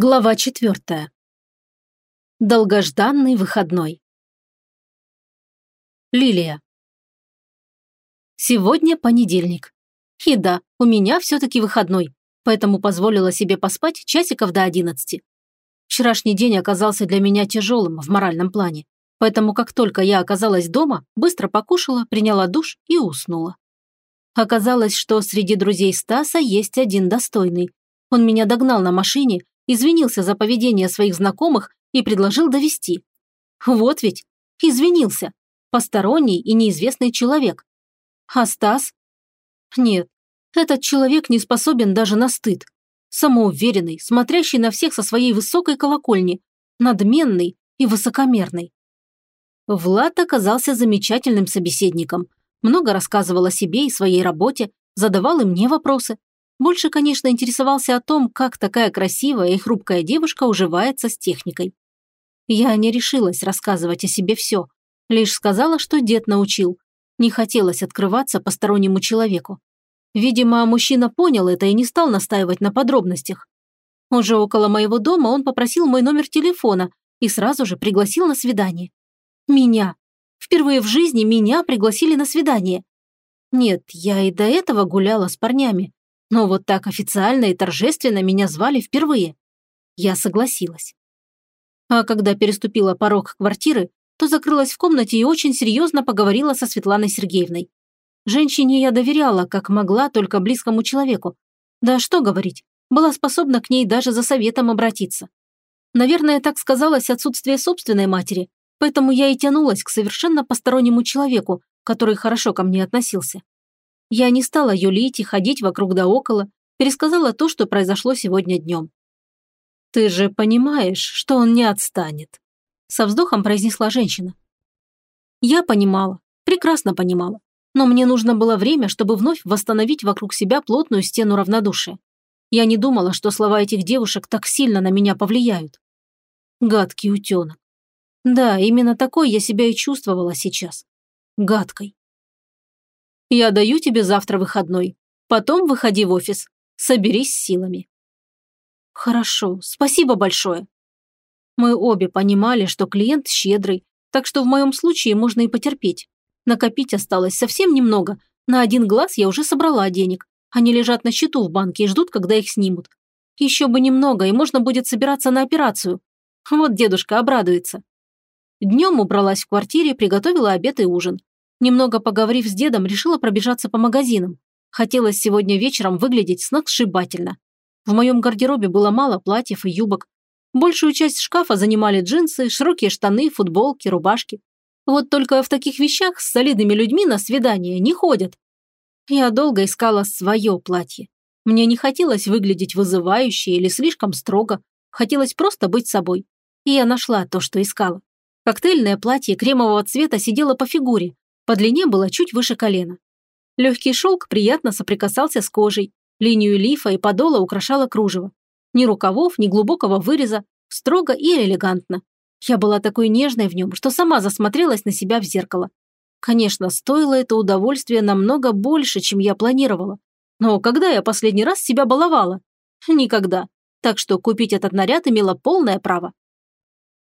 Глава четвертая. Долгожданный выходной. Лилия. Сегодня понедельник. И да, у меня все-таки выходной, поэтому позволила себе поспать часиков до одиннадцати. Вчерашний день оказался для меня тяжелым в моральном плане, поэтому как только я оказалась дома, быстро покушала, приняла душ и уснула. Оказалось, что среди друзей Стаса есть один достойный. Он меня догнал на машине извинился за поведение своих знакомых и предложил довести. Вот ведь, извинился. Посторонний и неизвестный человек. А Стас? Нет, этот человек не способен даже на стыд. Самоуверенный, смотрящий на всех со своей высокой колокольни, надменный и высокомерный. Влад оказался замечательным собеседником. Много рассказывал о себе и своей работе, задавал и мне вопросы. Больше, конечно, интересовался о том, как такая красивая и хрупкая девушка уживается с техникой. Я не решилась рассказывать о себе все, лишь сказала, что дед научил. Не хотелось открываться постороннему человеку. Видимо, мужчина понял это и не стал настаивать на подробностях. Уже около моего дома он попросил мой номер телефона и сразу же пригласил на свидание. Меня. Впервые в жизни меня пригласили на свидание. Нет, я и до этого гуляла с парнями, но вот так официально и торжественно меня звали впервые. Я согласилась. А когда переступила порог квартиры, то закрылась в комнате и очень серьезно поговорила со Светланой Сергеевной. Женщине я доверяла, как могла, только близкому человеку. Да что говорить, была способна к ней даже за советом обратиться. Наверное, так сказалось отсутствие собственной матери, поэтому я и тянулась к совершенно постороннему человеку, который хорошо ко мне относился. Я не стала юлить и ходить вокруг да около, пересказала то, что произошло сегодня днем. «Ты же понимаешь, что он не отстанет», – со вздохом произнесла женщина. Я понимала, прекрасно понимала, но мне нужно было время, чтобы вновь восстановить вокруг себя плотную стену равнодушия. Я не думала, что слова этих девушек так сильно на меня повлияют. Гадкий утенок. Да, именно такой я себя и чувствовала сейчас. Гадкой. Я даю тебе завтра выходной. Потом выходи в офис. Соберись силами». «Хорошо, спасибо большое». Мы обе понимали, что клиент щедрый, так что в моем случае можно и потерпеть. Накопить осталось совсем немного. На один глаз я уже собрала денег. Они лежат на счету в банке и ждут, когда их снимут. Еще бы немного, и можно будет собираться на операцию. Вот дедушка обрадуется. Днем убралась в квартире, приготовила обед и ужин. Немного поговорив с дедом, решила пробежаться по магазинам. Хотелось сегодня вечером выглядеть сногсшибательно. В моем гардеробе было мало платьев и юбок. Большую часть шкафа занимали джинсы, широкие штаны, футболки, рубашки. Вот только в таких вещах с солидными людьми на свидание не ходят. Я долго искала свое платье. Мне не хотелось выглядеть вызывающе или слишком строго. Хотелось просто быть собой. И я нашла то, что искала. Коктейльное платье кремового цвета сидело по фигуре, по длине было чуть выше колена. Легкий шелк приятно соприкасался с кожей. Линию лифа и подола украшала кружево. Ни рукавов, ни глубокого выреза. Строго и элегантно. Я была такой нежной в нем, что сама засмотрелась на себя в зеркало. Конечно, стоило это удовольствие намного больше, чем я планировала. Но когда я последний раз себя баловала? Никогда. Так что купить этот наряд имела полное право.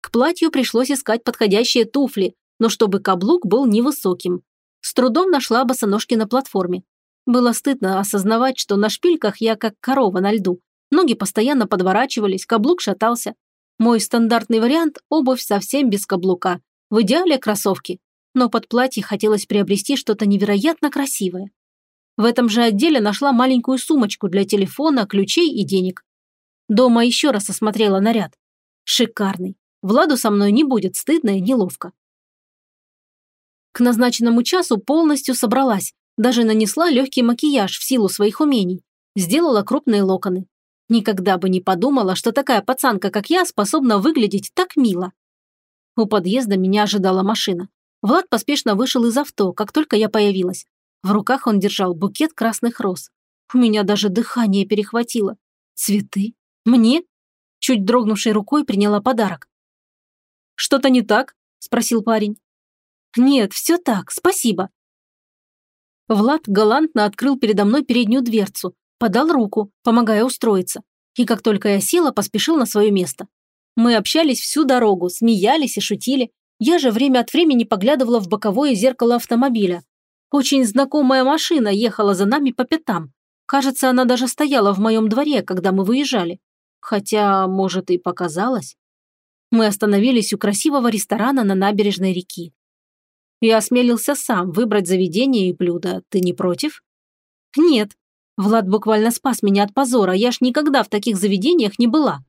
К платью пришлось искать подходящие туфли, но чтобы каблук был невысоким. С трудом нашла босоножки на платформе. Было стыдно осознавать, что на шпильках я как корова на льду. Ноги постоянно подворачивались, каблук шатался. Мой стандартный вариант – обувь совсем без каблука. В идеале кроссовки. Но под платье хотелось приобрести что-то невероятно красивое. В этом же отделе нашла маленькую сумочку для телефона, ключей и денег. Дома еще раз осмотрела наряд. Шикарный. Владу со мной не будет стыдно и неловко. К назначенному часу полностью собралась, даже нанесла легкий макияж в силу своих умений, сделала крупные локоны. Никогда бы не подумала, что такая пацанка, как я, способна выглядеть так мило. У подъезда меня ожидала машина. Влад поспешно вышел из авто, как только я появилась. В руках он держал букет красных роз. У меня даже дыхание перехватило. Цветы? Мне? Чуть дрогнувшей рукой приняла подарок. «Что-то не так?» – спросил парень. «Нет, все так, спасибо». Влад галантно открыл передо мной переднюю дверцу, подал руку, помогая устроиться. И как только я села, поспешил на свое место. Мы общались всю дорогу, смеялись и шутили. Я же время от времени поглядывала в боковое зеркало автомобиля. Очень знакомая машина ехала за нами по пятам. Кажется, она даже стояла в моем дворе, когда мы выезжали. Хотя, может, и показалось. Мы остановились у красивого ресторана на набережной реки. Я осмелился сам выбрать заведение и блюдо. Ты не против? Нет. Влад буквально спас меня от позора. Я ж никогда в таких заведениях не была.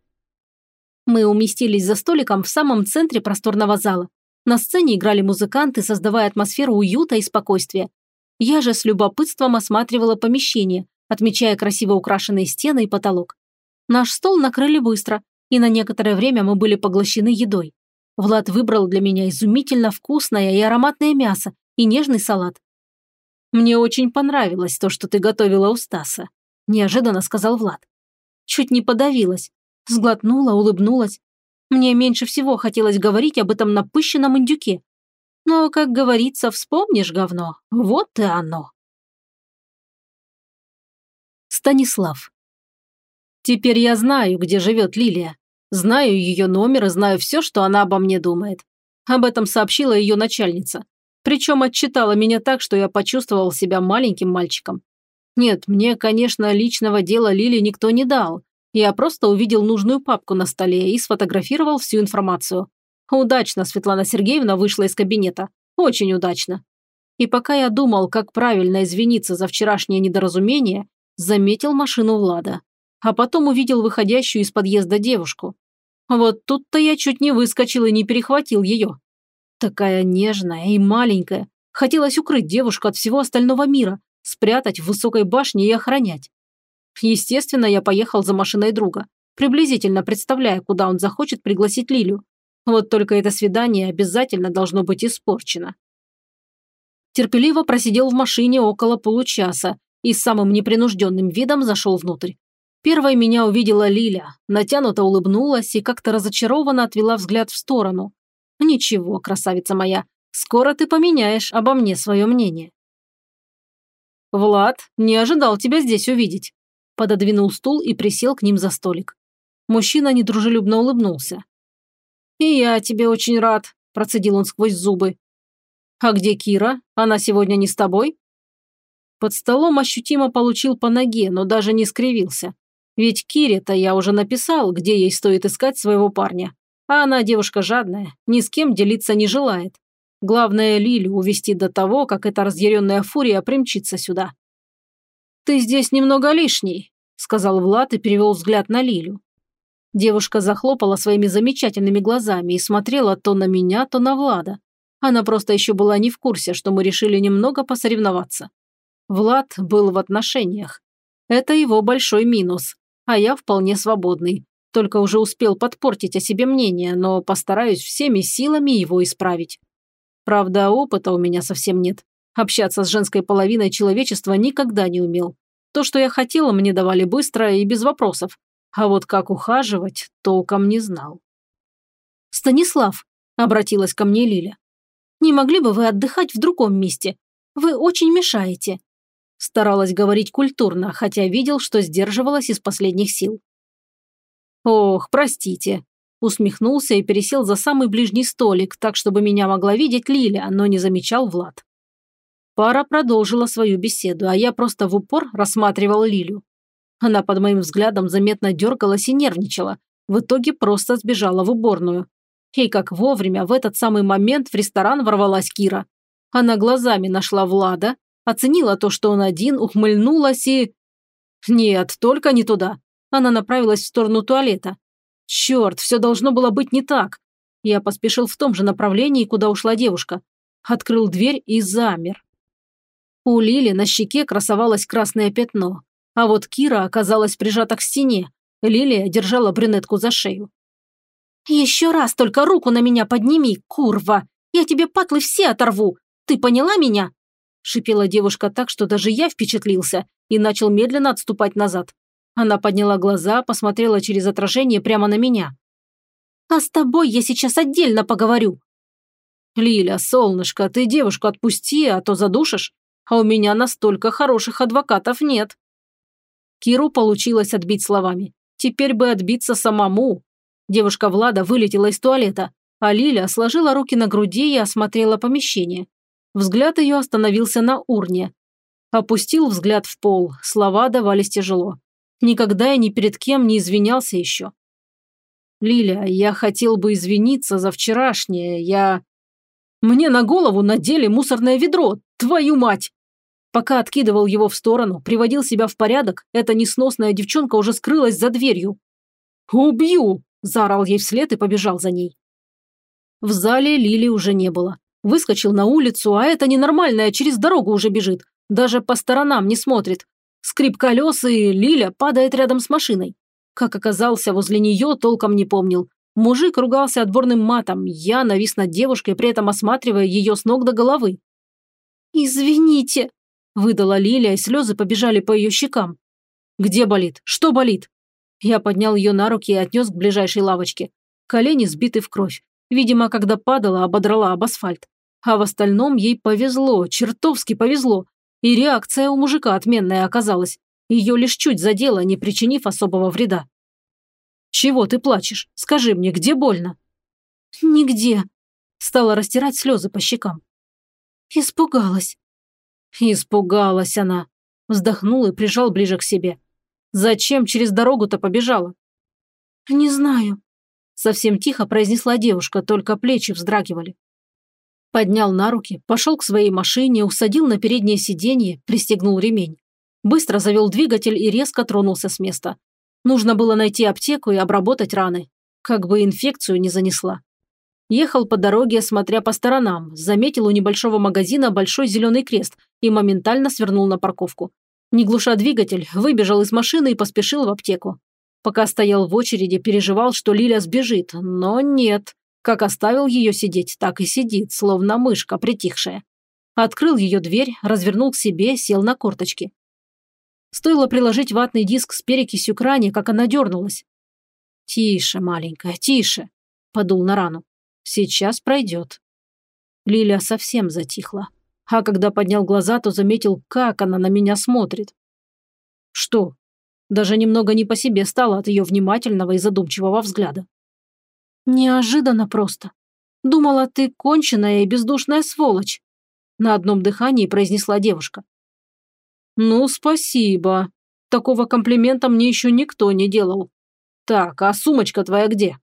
Мы уместились за столиком в самом центре просторного зала. На сцене играли музыканты, создавая атмосферу уюта и спокойствия. Я же с любопытством осматривала помещение, отмечая красиво украшенные стены и потолок. Наш стол накрыли быстро, и на некоторое время мы были поглощены едой. Влад выбрал для меня изумительно вкусное и ароматное мясо и нежный салат. «Мне очень понравилось то, что ты готовила у Стаса», – неожиданно сказал Влад. Чуть не подавилась, сглотнула, улыбнулась. Мне меньше всего хотелось говорить об этом напыщенном индюке. Но, как говорится, вспомнишь говно, вот и оно. Станислав. Теперь я знаю, где живет Лилия. Знаю ее номер и знаю все, что она обо мне думает. Об этом сообщила ее начальница. Причем отчитала меня так, что я почувствовал себя маленьким мальчиком. Нет, мне, конечно, личного дела Лили никто не дал. Я просто увидел нужную папку на столе и сфотографировал всю информацию. Удачно Светлана Сергеевна вышла из кабинета. Очень удачно. И пока я думал, как правильно извиниться за вчерашнее недоразумение, заметил машину Влада а потом увидел выходящую из подъезда девушку. Вот тут-то я чуть не выскочил и не перехватил ее. Такая нежная и маленькая. Хотелось укрыть девушку от всего остального мира, спрятать в высокой башне и охранять. Естественно, я поехал за машиной друга, приблизительно представляя, куда он захочет пригласить Лилю. Вот только это свидание обязательно должно быть испорчено. Терпеливо просидел в машине около получаса и с самым непринужденным видом зашел внутрь. Первой меня увидела Лиля, натянуто улыбнулась и как-то разочарованно отвела взгляд в сторону. «Ничего, красавица моя, скоро ты поменяешь обо мне свое мнение». «Влад, не ожидал тебя здесь увидеть», – пододвинул стул и присел к ним за столик. Мужчина недружелюбно улыбнулся. «И я тебе очень рад», – процедил он сквозь зубы. «А где Кира? Она сегодня не с тобой?» Под столом ощутимо получил по ноге, но даже не скривился. Ведь Кире-то я уже написал, где ей стоит искать своего парня. А она девушка жадная, ни с кем делиться не желает. Главное Лилю увести до того, как эта разъяренная фурия примчится сюда. «Ты здесь немного лишний», – сказал Влад и перевел взгляд на Лилю. Девушка захлопала своими замечательными глазами и смотрела то на меня, то на Влада. Она просто еще была не в курсе, что мы решили немного посоревноваться. Влад был в отношениях. Это его большой минус а я вполне свободный. Только уже успел подпортить о себе мнение, но постараюсь всеми силами его исправить. Правда, опыта у меня совсем нет. Общаться с женской половиной человечества никогда не умел. То, что я хотела, мне давали быстро и без вопросов. А вот как ухаживать, толком не знал. «Станислав», – обратилась ко мне Лиля, – «не могли бы вы отдыхать в другом месте? Вы очень мешаете. Старалась говорить культурно, хотя видел, что сдерживалась из последних сил. «Ох, простите», – усмехнулся и пересел за самый ближний столик, так, чтобы меня могла видеть Лиля, но не замечал Влад. Пара продолжила свою беседу, а я просто в упор рассматривал Лилю. Она под моим взглядом заметно дергалась и нервничала, в итоге просто сбежала в уборную. И как вовремя в этот самый момент в ресторан ворвалась Кира. Она глазами нашла Влада, оценила то, что он один, ухмыльнулась и... Нет, только не туда. Она направилась в сторону туалета. Черт, все должно было быть не так. Я поспешил в том же направлении, куда ушла девушка. Открыл дверь и замер. У Лили на щеке красовалось красное пятно, а вот Кира оказалась прижата к стене. Лилия держала брюнетку за шею. «Еще раз только руку на меня подними, курва! Я тебе патлы все оторву! Ты поняла меня?» Шипела девушка так, что даже я впечатлился и начал медленно отступать назад. Она подняла глаза, посмотрела через отражение прямо на меня. «А с тобой я сейчас отдельно поговорю». «Лиля, солнышко, ты девушку отпусти, а то задушишь. А у меня настолько хороших адвокатов нет». Киру получилось отбить словами. Теперь бы отбиться самому. Девушка Влада вылетела из туалета, а Лиля сложила руки на груди и осмотрела помещение. Взгляд ее остановился на урне. Опустил взгляд в пол, слова давались тяжело. Никогда и ни перед кем не извинялся еще. «Лиля, я хотел бы извиниться за вчерашнее, я...» «Мне на голову надели мусорное ведро, твою мать!» Пока откидывал его в сторону, приводил себя в порядок, эта несносная девчонка уже скрылась за дверью. «Убью!» – заорал ей вслед и побежал за ней. В зале Лили уже не было. Выскочил на улицу, а эта ненормальная через дорогу уже бежит. Даже по сторонам не смотрит. Скрип колес, и Лиля падает рядом с машиной. Как оказался возле нее, толком не помнил. Мужик ругался отборным матом. Я навис над девушкой, при этом осматривая ее с ног до головы. «Извините», Выдала Лилия, и слезы побежали по ее щекам. «Где болит? Что болит?» Я поднял ее на руки и отнес к ближайшей лавочке. Колени сбиты в кровь. Видимо, когда падала, ободрала об асфальт. А в остальном ей повезло, чертовски повезло. И реакция у мужика отменная оказалась. Ее лишь чуть задело, не причинив особого вреда. «Чего ты плачешь? Скажи мне, где больно?» «Нигде», – стала растирать слезы по щекам. «Испугалась. Испугалась она. Вздохнул и прижал ближе к себе. Зачем через дорогу-то побежала? Не знаю. Совсем тихо произнесла девушка, только плечи вздрагивали. Поднял на руки, пошел к своей машине, усадил на переднее сиденье, пристегнул ремень. Быстро завел двигатель и резко тронулся с места. Нужно было найти аптеку и обработать раны. Как бы инфекцию не занесла. Ехал по дороге, смотря по сторонам, заметил у небольшого магазина большой зеленый крест и моментально свернул на парковку. Не глуша двигатель, выбежал из машины и поспешил в аптеку. Пока стоял в очереди, переживал, что Лиля сбежит, но нет. Как оставил ее сидеть, так и сидит, словно мышка притихшая. Открыл ее дверь, развернул к себе, сел на корточки. Стоило приложить ватный диск с перекисью к ране, как она дернулась. «Тише, маленькая, тише», – подул на рану. Сейчас пройдет. Лиля совсем затихла. А когда поднял глаза, то заметил, как она на меня смотрит. Что? Даже немного не по себе стало от ее внимательного и задумчивого взгляда. Неожиданно просто. Думала, ты конченая и бездушная сволочь. На одном дыхании произнесла девушка. Ну, спасибо. Такого комплимента мне еще никто не делал. Так, а сумочка твоя где?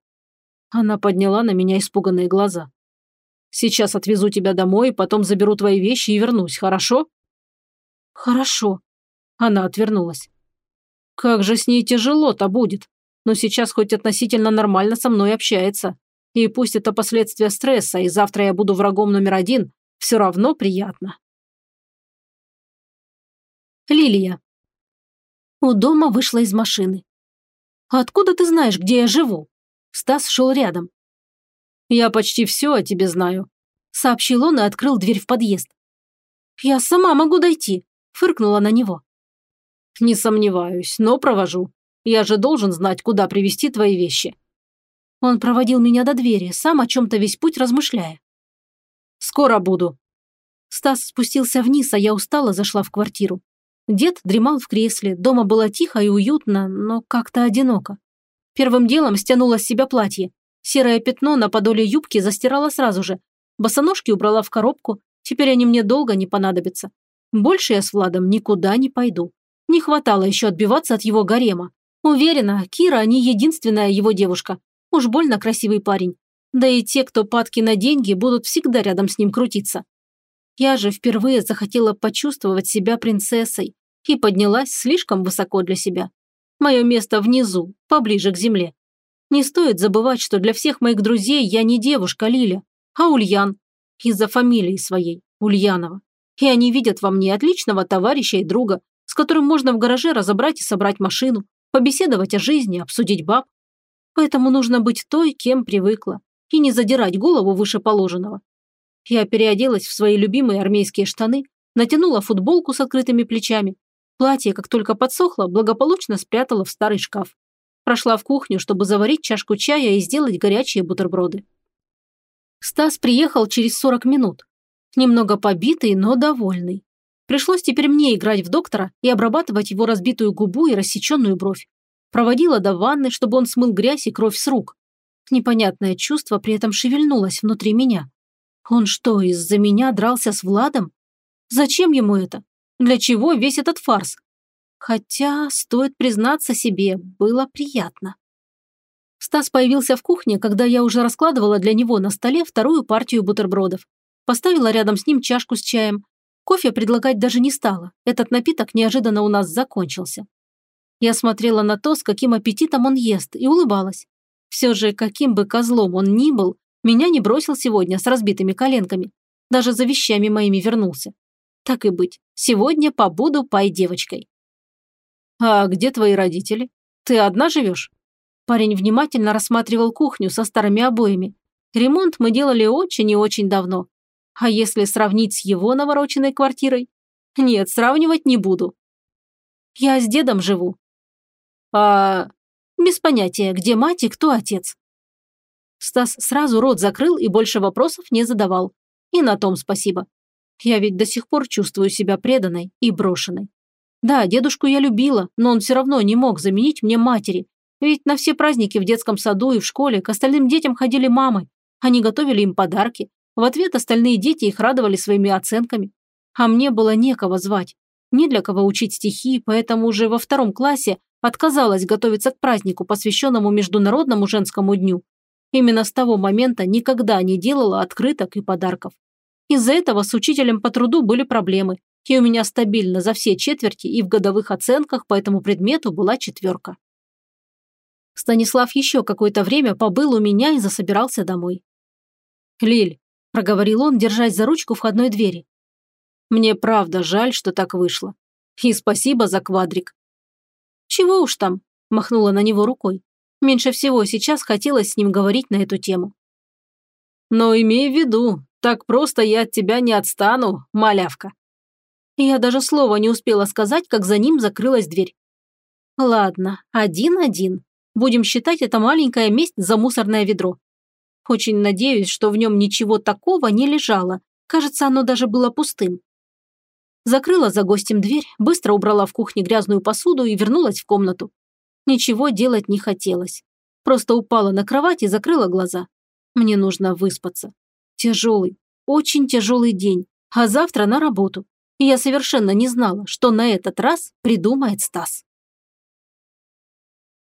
Она подняла на меня испуганные глаза. «Сейчас отвезу тебя домой, потом заберу твои вещи и вернусь, хорошо?» «Хорошо». Она отвернулась. «Как же с ней тяжело-то будет. Но сейчас хоть относительно нормально со мной общается. И пусть это последствия стресса, и завтра я буду врагом номер один, все равно приятно». Лилия. У дома вышла из машины. «Откуда ты знаешь, где я живу?» Стас шел рядом. «Я почти все о тебе знаю», – сообщил он и открыл дверь в подъезд. «Я сама могу дойти», – фыркнула на него. «Не сомневаюсь, но провожу. Я же должен знать, куда привезти твои вещи». Он проводил меня до двери, сам о чем-то весь путь размышляя. «Скоро буду». Стас спустился вниз, а я устала зашла в квартиру. Дед дремал в кресле, дома было тихо и уютно, но как-то одиноко. Первым делом стянула с себя платье. Серое пятно на подоле юбки застирала сразу же. Босоножки убрала в коробку, теперь они мне долго не понадобятся. Больше я с Владом никуда не пойду. Не хватало еще отбиваться от его гарема. Уверена, Кира не единственная его девушка. Уж больно красивый парень. Да и те, кто падки на деньги, будут всегда рядом с ним крутиться. Я же впервые захотела почувствовать себя принцессой и поднялась слишком высоко для себя. Мое место внизу, поближе к земле. Не стоит забывать, что для всех моих друзей я не девушка Лиля, а Ульян. Из-за фамилии своей, Ульянова. И они видят во мне отличного товарища и друга, с которым можно в гараже разобрать и собрать машину, побеседовать о жизни, обсудить баб. Поэтому нужно быть той, кем привыкла, и не задирать голову выше положенного. Я переоделась в свои любимые армейские штаны, натянула футболку с открытыми плечами, Платье, как только подсохло, благополучно спрятала в старый шкаф. Прошла в кухню, чтобы заварить чашку чая и сделать горячие бутерброды. Стас приехал через 40 минут. Немного побитый, но довольный. Пришлось теперь мне играть в доктора и обрабатывать его разбитую губу и рассеченную бровь. Проводила до ванны, чтобы он смыл грязь и кровь с рук. Непонятное чувство при этом шевельнулось внутри меня. Он что, из-за меня дрался с Владом? Зачем ему это? Для чего весь этот фарс? Хотя, стоит признаться себе, было приятно. Стас появился в кухне, когда я уже раскладывала для него на столе вторую партию бутербродов. Поставила рядом с ним чашку с чаем. Кофе предлагать даже не стала. Этот напиток неожиданно у нас закончился. Я смотрела на то, с каким аппетитом он ест, и улыбалась. Все же, каким бы козлом он ни был, меня не бросил сегодня с разбитыми коленками. Даже за вещами моими вернулся. Так и быть, сегодня побуду пай-девочкой. «А где твои родители? Ты одна живешь?» Парень внимательно рассматривал кухню со старыми обоями. Ремонт мы делали очень и очень давно. А если сравнить с его навороченной квартирой? Нет, сравнивать не буду. Я с дедом живу. А... Без понятия, где мать и кто отец. Стас сразу рот закрыл и больше вопросов не задавал. И на том спасибо. Я ведь до сих пор чувствую себя преданной и брошенной. Да, дедушку я любила, но он все равно не мог заменить мне матери. Ведь на все праздники в детском саду и в школе к остальным детям ходили мамы. Они готовили им подарки. В ответ остальные дети их радовали своими оценками. А мне было некого звать. Ни для кого учить стихи, поэтому уже во втором классе отказалась готовиться к празднику, посвященному Международному женскому дню. Именно с того момента никогда не делала открыток и подарков. Из-за этого с учителем по труду были проблемы, и у меня стабильно за все четверти и в годовых оценках по этому предмету была четверка. Станислав еще какое-то время побыл у меня и засобирался домой. «Лиль», – проговорил он, держась за ручку входной двери. «Мне правда жаль, что так вышло. И спасибо за квадрик». «Чего уж там», – махнула на него рукой. Меньше всего сейчас хотелось с ним говорить на эту тему. «Но имей в виду, так просто я от тебя не отстану, малявка». Я даже слова не успела сказать, как за ним закрылась дверь. Ладно, один-один. Будем считать это маленькая месть за мусорное ведро. Очень надеюсь, что в нем ничего такого не лежало. Кажется, оно даже было пустым. Закрыла за гостем дверь, быстро убрала в кухне грязную посуду и вернулась в комнату. Ничего делать не хотелось. Просто упала на кровать и закрыла глаза. Мне нужно выспаться. Тяжелый, очень тяжелый день, а завтра на работу. И я совершенно не знала, что на этот раз придумает Стас.